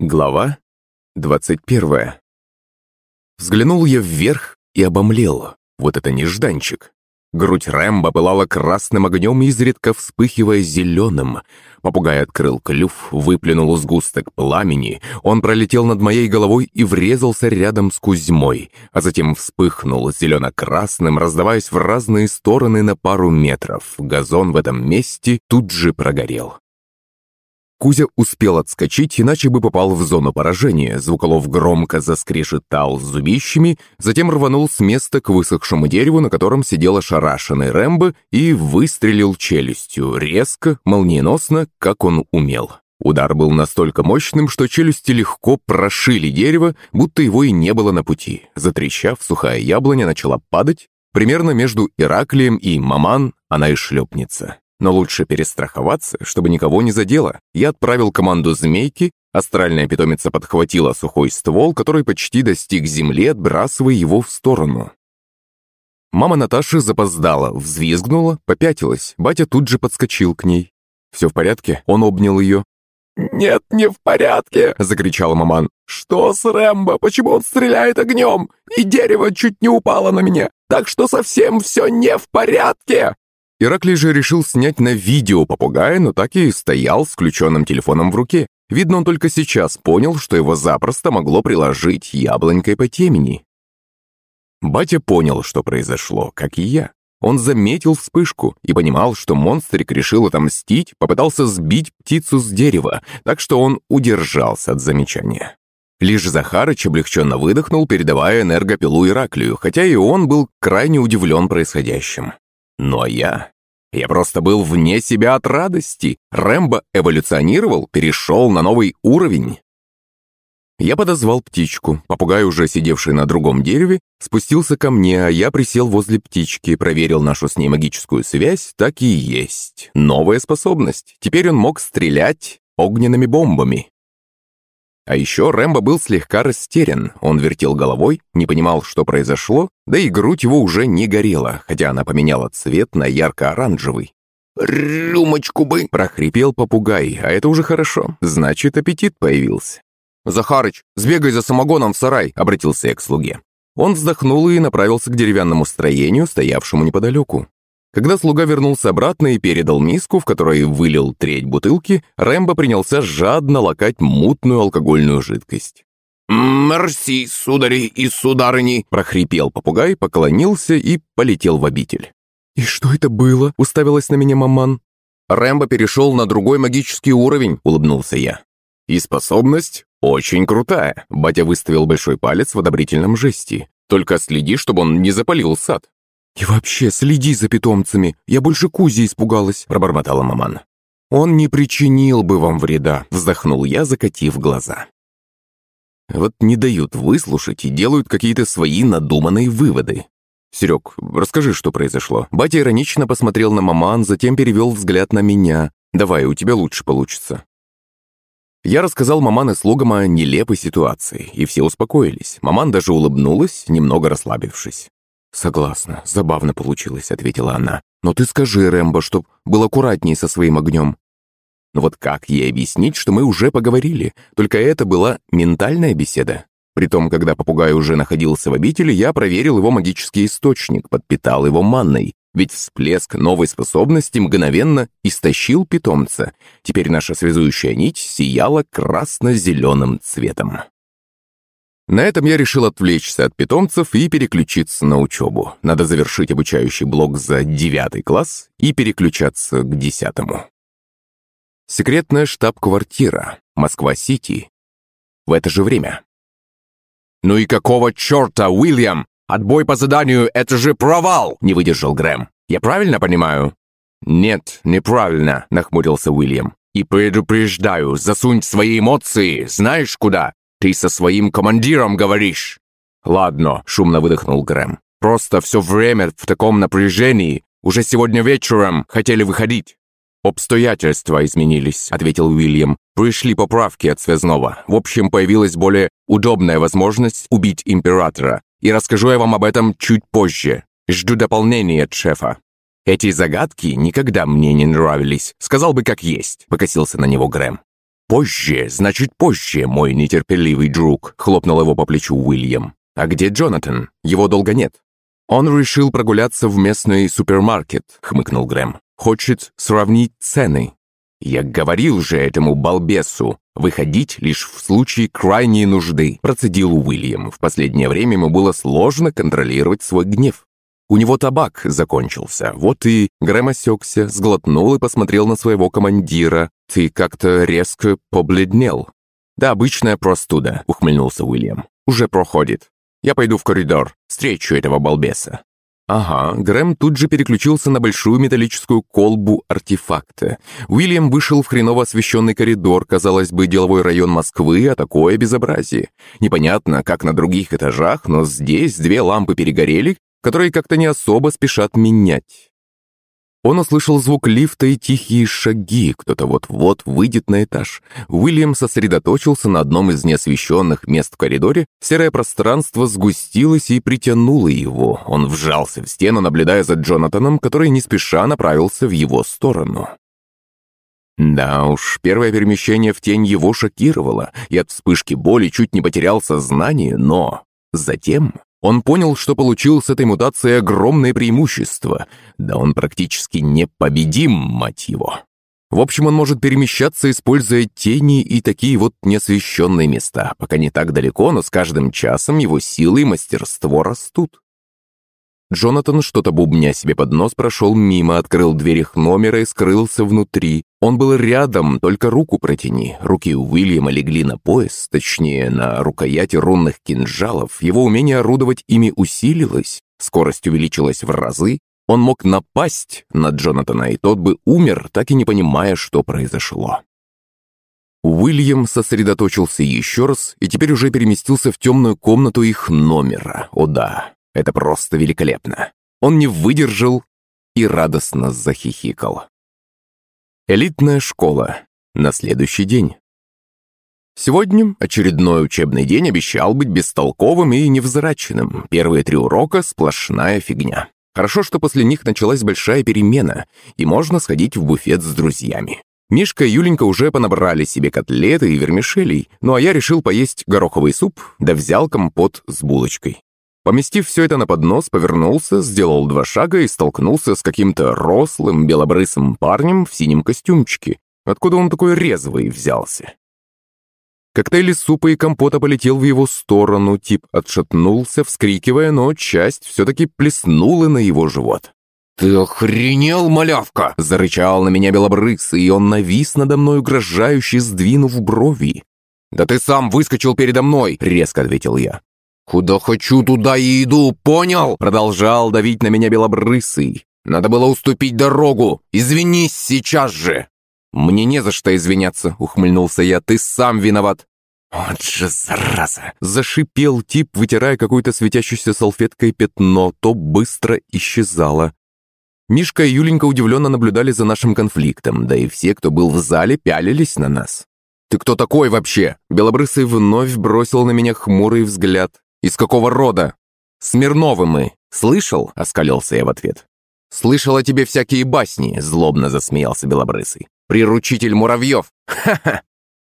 Глава 21 Взглянул я вверх и обомлел. Вот это нежданчик. Грудь Рэмбо пылала красным огнем, изредка вспыхивая зеленым. Попугай открыл клюв, выплюнул сгусток пламени. Он пролетел над моей головой и врезался рядом с Кузьмой, а затем вспыхнул зелено-красным, раздаваясь в разные стороны на пару метров. Газон в этом месте тут же прогорел. Кузя успел отскочить, иначе бы попал в зону поражения. Звуколов громко заскрешетал зубищами, затем рванул с места к высохшему дереву, на котором сидел ошарашенный Рэмбо, и выстрелил челюстью, резко, молниеносно, как он умел. Удар был настолько мощным, что челюсти легко прошили дерево, будто его и не было на пути. Затрещав, сухая яблоня начала падать. Примерно между Ираклием и Маман она и шлепнется. Но лучше перестраховаться, чтобы никого не задело. Я отправил команду «Змейки», астральная питомица подхватила сухой ствол, который почти достиг земли, отбрасывая его в сторону. Мама Наташи запоздала, взвизгнула, попятилась. Батя тут же подскочил к ней. «Все в порядке?» Он обнял ее. «Нет, не в порядке!» — закричала маман. «Что с Рэмбо? Почему он стреляет огнем? И дерево чуть не упало на меня, так что совсем все не в порядке!» Ираклий же решил снять на видео попугая, но так и стоял с включенным телефоном в руке. Видно, он только сейчас понял, что его запросто могло приложить яблонькой по темени. Батя понял, что произошло, как и я. Он заметил вспышку и понимал, что монстрик решил отомстить, попытался сбить птицу с дерева, так что он удержался от замечания. Лишь Захарыч облегченно выдохнул, передавая энергопилу Ираклию, хотя и он был крайне удивлен происходящим. А я... Я просто был вне себя от радости. Рэмбо эволюционировал, перешел на новый уровень. Я подозвал птичку. Попугай, уже сидевший на другом дереве, спустился ко мне, а я присел возле птички, проверил нашу с ней магическую связь, так и есть. Новая способность. Теперь он мог стрелять огненными бомбами. А еще Рэмбо был слегка растерян. Он вертел головой, не понимал, что произошло, да и грудь его уже не горела, хотя она поменяла цвет на ярко-оранжевый. «Рюмочку бы!» – прохрипел попугай, а это уже хорошо, значит, аппетит появился. «Захарыч, сбегай за самогоном в сарай!» – обратился я к слуге. Он вздохнул и направился к деревянному строению, стоявшему неподалеку. Когда слуга вернулся обратно и передал миску, в которой вылил треть бутылки, Рэмбо принялся жадно лакать мутную алкогольную жидкость. «Мерси, судари и сударыни!» – прохрипел попугай, поклонился и полетел в обитель. «И что это было?» – уставилась на меня маман. «Рэмбо перешел на другой магический уровень», – улыбнулся я. «И способность очень крутая», – батя выставил большой палец в одобрительном жесте. «Только следи, чтобы он не запалил сад». «И вообще, следи за питомцами, я больше Кузи испугалась», – пробормотала маман. «Он не причинил бы вам вреда», – вздохнул я, закатив глаза. Вот не дают выслушать и делают какие-то свои надуманные выводы. «Серег, расскажи, что произошло». Батя иронично посмотрел на маман, затем перевел взгляд на меня. «Давай, у тебя лучше получится». Я рассказал маман и слугам о нелепой ситуации, и все успокоились. Маман даже улыбнулась, немного расслабившись. «Согласна, забавно получилось», — ответила она. «Но ты скажи, Рэмбо, чтоб был аккуратней со своим огнем». Но вот как ей объяснить, что мы уже поговорили? Только это была ментальная беседа. Притом, когда попугай уже находился в обители, я проверил его магический источник, подпитал его манной. Ведь всплеск новой способности мгновенно истощил питомца. Теперь наша связующая нить сияла красно-зеленым цветом. На этом я решил отвлечься от питомцев и переключиться на учебу. Надо завершить обучающий блок за девятый класс и переключаться к десятому. Секретная штаб-квартира. Москва-Сити. В это же время. «Ну и какого черта, Уильям? Отбой по заданию — это же провал!» — не выдержал Грэм. «Я правильно понимаю?» «Нет, неправильно», — нахмурился Уильям. «И предупреждаю, засунь свои эмоции, знаешь куда? Ты со своим командиром говоришь!» «Ладно», — шумно выдохнул Грэм. «Просто все время в таком напряжении. Уже сегодня вечером хотели выходить». «Обстоятельства изменились», — ответил Уильям. «Пришли поправки от связного. В общем, появилась более удобная возможность убить императора. И расскажу я вам об этом чуть позже. Жду дополнения от шефа». «Эти загадки никогда мне не нравились. Сказал бы, как есть», — покосился на него Грэм. «Позже, значит, позже, мой нетерпеливый друг», — хлопнул его по плечу Уильям. «А где Джонатан? Его долго нет». «Он решил прогуляться в местный супермаркет», — хмыкнул Грэм. «Хочет сравнить цены». «Я говорил же этому балбесу, выходить лишь в случае крайней нужды», процедил Уильям. В последнее время ему было сложно контролировать свой гнев. У него табак закончился. Вот и Грэм осекся, сглотнул и посмотрел на своего командира. «Ты как-то резко побледнел». «Да, обычная простуда», — ухмыльнулся Уильям. «Уже проходит. Я пойду в коридор, встречу этого балбеса». Ага, Грэм тут же переключился на большую металлическую колбу артефакта. Уильям вышел в хреново освещенный коридор, казалось бы, деловой район Москвы, а такое безобразие. Непонятно, как на других этажах, но здесь две лампы перегорели, которые как-то не особо спешат менять. Он услышал звук лифта и тихие шаги, кто-то вот-вот выйдет на этаж. Уильям сосредоточился на одном из неосвещенных мест в коридоре, серое пространство сгустилось и притянуло его. Он вжался в стену, наблюдая за Джонатаном, который не спеша направился в его сторону. Да уж, первое перемещение в тень его шокировало, и от вспышки боли чуть не потерял сознание, но... Затем он понял, что получил с этой мутацией огромное преимущество. Да он практически непобедим, мать его. В общем, он может перемещаться, используя тени и такие вот неосвещенные места. Пока не так далеко, но с каждым часом его силы и мастерство растут. Джонатан, что-то бубня себе под нос, прошел мимо, открыл дверь их номера и скрылся внутри. Он был рядом, только руку протяни. Руки Уильяма легли на пояс, точнее, на рукояти рунных кинжалов. Его умение орудовать ими усилилось, скорость увеличилась в разы. Он мог напасть на Джонатана, и тот бы умер, так и не понимая, что произошло. Уильям сосредоточился еще раз и теперь уже переместился в темную комнату их номера. О да, это просто великолепно. Он не выдержал и радостно захихикал. Элитная школа. На следующий день. Сегодня очередной учебный день обещал быть бестолковым и невзрачным. Первые три урока – сплошная фигня. Хорошо, что после них началась большая перемена, и можно сходить в буфет с друзьями. Мишка и Юленька уже понабрали себе котлеты и вермишелей, ну а я решил поесть гороховый суп, да взял компот с булочкой. Поместив все это на поднос, повернулся, сделал два шага и столкнулся с каким-то рослым, белобрысым парнем в синем костюмчике. Откуда он такой резвый взялся? Коктейль из супа и компота полетел в его сторону, тип отшатнулся, вскрикивая, но часть все-таки плеснула на его живот. «Ты охренел, малявка!» – зарычал на меня белобрысый, и он навис надо мной, угрожающе сдвинув брови. «Да ты сам выскочил передо мной!» – резко ответил я. «Куда хочу, туда и иду, понял?» Продолжал давить на меня белобрысый. «Надо было уступить дорогу. Извинись сейчас же!» «Мне не за что извиняться», — ухмыльнулся я. «Ты сам виноват». «Вот же зараза!» — зашипел тип, вытирая какой-то светящейся салфеткой пятно. То быстро исчезало. Мишка и Юленька удивленно наблюдали за нашим конфликтом, да и все, кто был в зале, пялились на нас. «Ты кто такой вообще?» Белобрысый вновь бросил на меня хмурый взгляд. «Из какого рода?» «Смирновы мы. Слышал?» — оскалился я в ответ. «Слышал о тебе всякие басни», — злобно засмеялся Белобрысый. «Приручитель муравьев! Ха-ха!»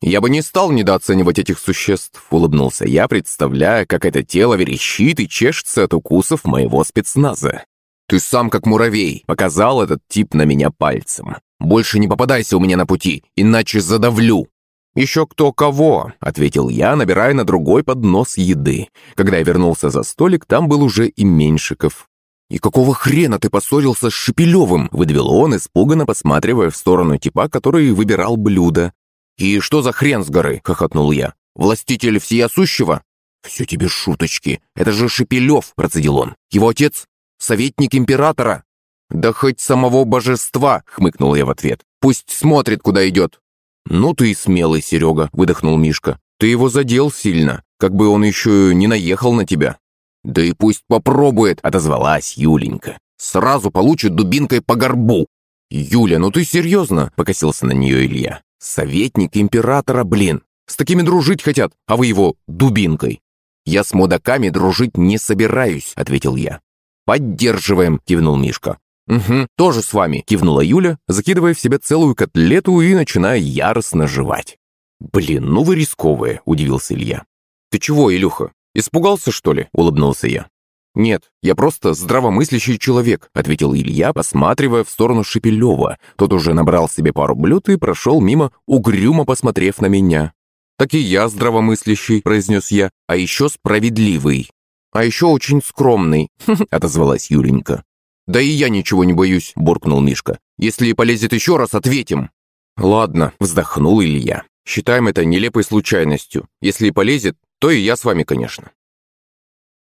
«Я бы не стал недооценивать этих существ», — улыбнулся я, представляя, как это тело верещит и чешется от укусов моего спецназа. «Ты сам как муравей», — показал этот тип на меня пальцем. «Больше не попадайся у меня на пути, иначе задавлю». «Еще кто кого», — ответил я, набирая на другой поднос еды. Когда я вернулся за столик, там был уже и Меньшиков. «И какого хрена ты поссорился с Шепелевым?» — выдавил он, испуганно посматривая в сторону типа, который выбирал блюдо. «И что за хрен с горы?» — хохотнул я. «Властитель всеосущего?» «Все тебе шуточки. Это же Шепелев», — процедил он. «Его отец — советник императора». «Да хоть самого божества», — хмыкнул я в ответ. «Пусть смотрит, куда идет. «Ну ты и смелый, Серега», — выдохнул Мишка. «Ты его задел сильно, как бы он еще не наехал на тебя». «Да и пусть попробует», — отозвалась Юленька. «Сразу получит дубинкой по горбу». «Юля, ну ты серьезно?» — покосился на нее Илья. «Советник императора, блин. С такими дружить хотят, а вы его дубинкой». «Я с мудаками дружить не собираюсь», — ответил я. «Поддерживаем», — кивнул Мишка. «Угу, тоже с вами», — кивнула Юля, закидывая в себя целую котлету и начиная яростно жевать. «Блин, ну вы рисковые», – удивился Илья. «Ты чего, Илюха, испугался, что ли?» – улыбнулся я. «Нет, я просто здравомыслящий человек», — ответил Илья, посматривая в сторону Шепелева. Тот уже набрал себе пару блюд и прошел мимо, угрюмо посмотрев на меня. «Так и я здравомыслящий», — произнес я, — «а еще справедливый». «А еще очень скромный», — отозвалась Юленька. «Да и я ничего не боюсь», — буркнул Мишка. «Если полезет еще раз, ответим». «Ладно», — вздохнул Илья. «Считаем это нелепой случайностью. Если полезет, то и я с вами, конечно».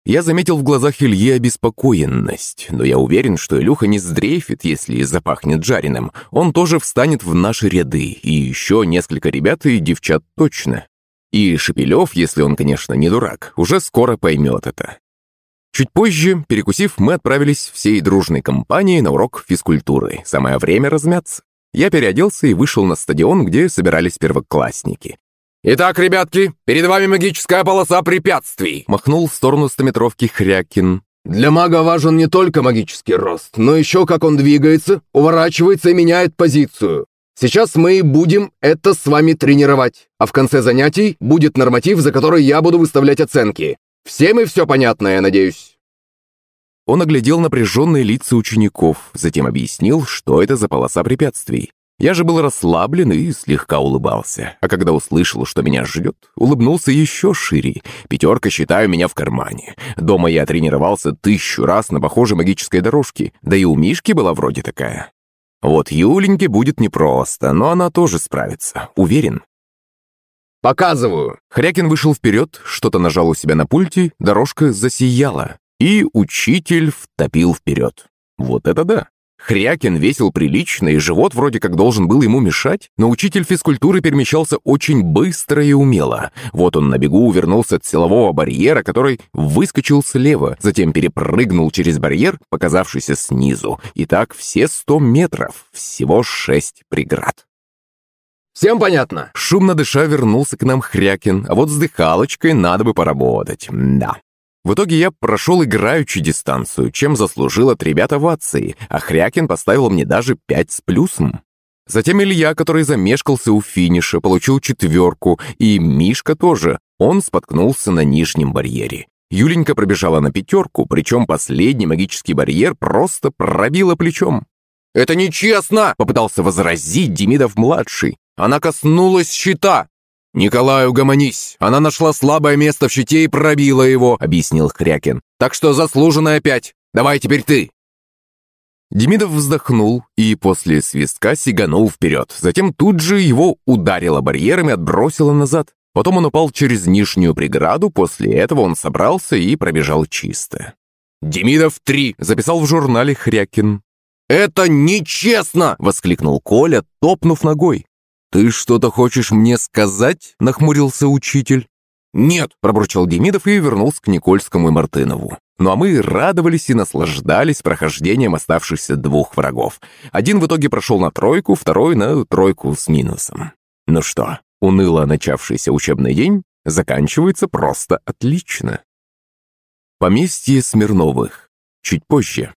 Я заметил в глазах Ильи обеспокоенность, но я уверен, что Илюха не сдрейфит, если запахнет жареным. Он тоже встанет в наши ряды, и еще несколько ребят и девчат точно. И Шепелев, если он, конечно, не дурак, уже скоро поймет это. Чуть позже, перекусив, мы отправились всей дружной компанией на урок физкультуры. Самое время размяться. Я переоделся и вышел на стадион, где собирались первоклассники. «Итак, ребятки, перед вами магическая полоса препятствий!» Махнул в сторону стометровки Хрякин. «Для мага важен не только магический рост, но еще как он двигается, уворачивается и меняет позицию. Сейчас мы будем это с вами тренировать, а в конце занятий будет норматив, за который я буду выставлять оценки. Всем и все понятно, я надеюсь». Он оглядел напряженные лица учеников, затем объяснил, что это за полоса препятствий. Я же был расслаблен и слегка улыбался. А когда услышал, что меня ждет, улыбнулся еще шире. Пятерка, считаю, меня в кармане. Дома я тренировался тысячу раз на похожей магической дорожке, да и у Мишки была вроде такая. Вот Юленьке будет непросто, но она тоже справится, уверен. «Показываю!» Хрякин вышел вперед, что-то нажал у себя на пульте, дорожка засияла, и учитель втопил вперед. Вот это да! Хрякин весил прилично, и живот вроде как должен был ему мешать, но учитель физкультуры перемещался очень быстро и умело. Вот он на бегу увернулся от силового барьера, который выскочил слева, затем перепрыгнул через барьер, показавшийся снизу. И так все сто метров, всего шесть преград. «Всем понятно?» Шумно дыша вернулся к нам Хрякин, а вот с дыхалочкой надо бы поработать. Да. В итоге я прошел играючи дистанцию, чем заслужил от ребят овации, а Хрякин поставил мне даже пять с плюсом. Затем Илья, который замешкался у финиша, получил четверку, и Мишка тоже. Он споткнулся на нижнем барьере. Юленька пробежала на пятерку, причем последний магический барьер просто пробила плечом. «Это нечестно!» — попытался возразить Демидов-младший. «Она коснулась щита!» «Николай, угомонись! Она нашла слабое место в щите и пробила его», — объяснил Хрякин. «Так что заслуженно опять. Давай теперь ты». Демидов вздохнул и после свистка сиганул вперед. Затем тут же его ударило барьерами, отбросило назад. Потом он упал через нижнюю преграду, после этого он собрался и пробежал чисто. «Демидов три!» — записал в журнале Хрякин. «Это нечестно!» — воскликнул Коля, топнув ногой. «Ты что-то хочешь мне сказать?» – нахмурился учитель. «Нет!» – пробурчал Демидов и вернулся к Никольскому и Мартынову. Ну а мы радовались и наслаждались прохождением оставшихся двух врагов. Один в итоге прошел на тройку, второй на тройку с минусом. Ну что, уныло начавшийся учебный день заканчивается просто отлично. Поместье Смирновых. Чуть позже.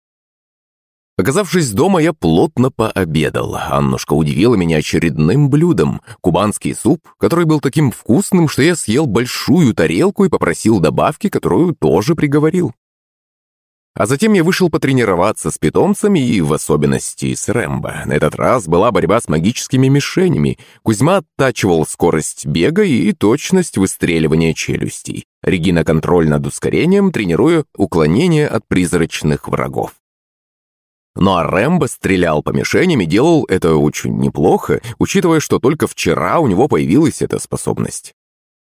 Оказавшись дома, я плотно пообедал. Аннушка удивила меня очередным блюдом – кубанский суп, который был таким вкусным, что я съел большую тарелку и попросил добавки, которую тоже приговорил. А затем я вышел потренироваться с питомцами и в особенности с Рэмбо. На этот раз была борьба с магическими мишенями. Кузьма оттачивал скорость бега и точность выстреливания челюстей. Регина контроль над ускорением, тренируя уклонение от призрачных врагов. Ну а Рэмбо стрелял по мишеням и делал это очень неплохо, учитывая, что только вчера у него появилась эта способность.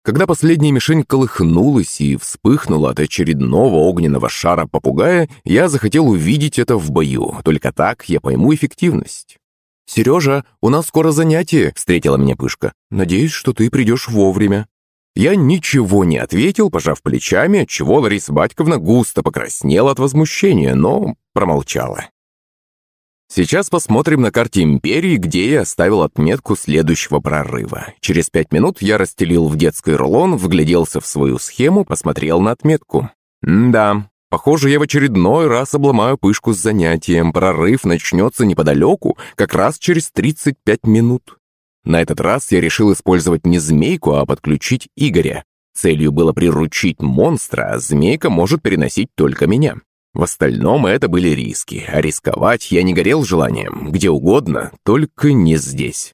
Когда последняя мишень колыхнулась и вспыхнула от очередного огненного шара попугая, я захотел увидеть это в бою, только так я пойму эффективность. «Сережа, у нас скоро занятие», — встретила меня Пышка. «Надеюсь, что ты придешь вовремя». Я ничего не ответил, пожав плечами, отчего Лариса Батьковна густо покраснела от возмущения, но промолчала. Сейчас посмотрим на карте Империи, где я оставил отметку следующего прорыва. Через пять минут я расстелил в детской рулон, вгляделся в свою схему, посмотрел на отметку. М да, похоже, я в очередной раз обломаю пышку с занятием. Прорыв начнется неподалеку, как раз через 35 минут. На этот раз я решил использовать не змейку, а подключить Игоря. Целью было приручить монстра, а змейка может переносить только меня. В остальном это были риски, а рисковать я не горел желанием, где угодно, только не здесь.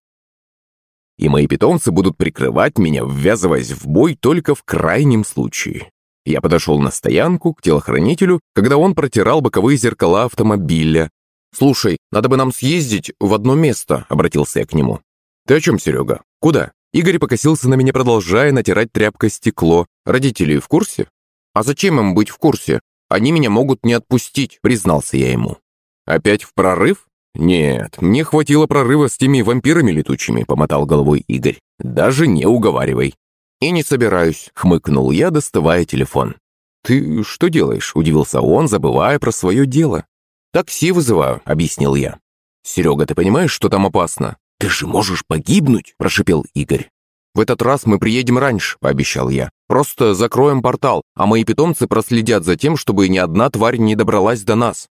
И мои питомцы будут прикрывать меня, ввязываясь в бой только в крайнем случае. Я подошел на стоянку к телохранителю, когда он протирал боковые зеркала автомобиля. «Слушай, надо бы нам съездить в одно место», — обратился я к нему. «Ты о чем, Серега? Куда?» Игорь покосился на меня, продолжая натирать тряпкой стекло. «Родители в курсе?» «А зачем им быть в курсе? Они меня могут не отпустить», — признался я ему. «Опять в прорыв?» «Нет, мне хватило прорыва с теми вампирами летучими», — помотал головой Игорь. «Даже не уговаривай». «И не собираюсь», — хмыкнул я, доставая телефон. «Ты что делаешь?» — удивился он, забывая про свое дело. «Такси вызываю», — объяснил я. «Серега, ты понимаешь, что там опасно?» «Ты же можешь погибнуть!» – прошипел Игорь. «В этот раз мы приедем раньше», – пообещал я. «Просто закроем портал, а мои питомцы проследят за тем, чтобы ни одна тварь не добралась до нас».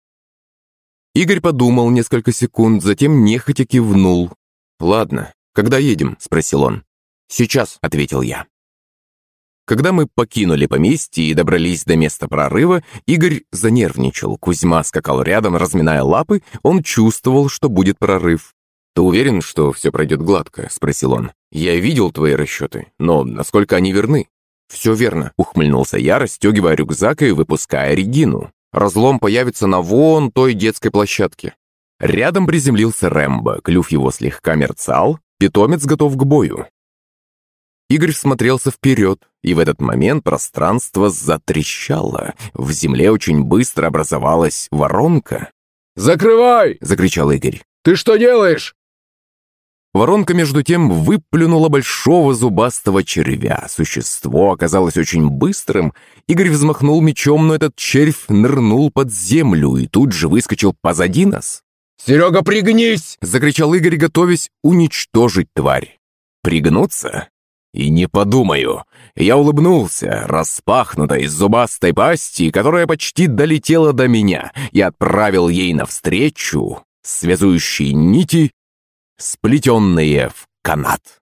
Игорь подумал несколько секунд, затем нехотя кивнул. «Ладно, когда едем?» – спросил он. «Сейчас», – ответил я. Когда мы покинули поместье и добрались до места прорыва, Игорь занервничал. Кузьма скакал рядом, разминая лапы, он чувствовал, что будет прорыв. «Ты уверен, что все пройдет гладко?» – спросил он. «Я видел твои расчеты, но насколько они верны?» «Все верно», – ухмыльнулся я, расстегивая рюкзак и выпуская Регину. «Разлом появится на вон той детской площадке». Рядом приземлился Рэмбо, клюв его слегка мерцал, питомец готов к бою. Игорь смотрелся вперед, и в этот момент пространство затрещало. В земле очень быстро образовалась воронка. «Закрывай!» – закричал Игорь. «Ты что делаешь?» Воронка, между тем, выплюнула большого зубастого червя. Существо оказалось очень быстрым. Игорь взмахнул мечом, но этот червь нырнул под землю и тут же выскочил позади нас. «Серега, пригнись!» — закричал Игорь, готовясь уничтожить тварь. «Пригнуться?» «И не подумаю!» Я улыбнулся, распахнутой зубастой пасти, которая почти долетела до меня, и отправил ей навстречу связующие нити сплетенные в канат.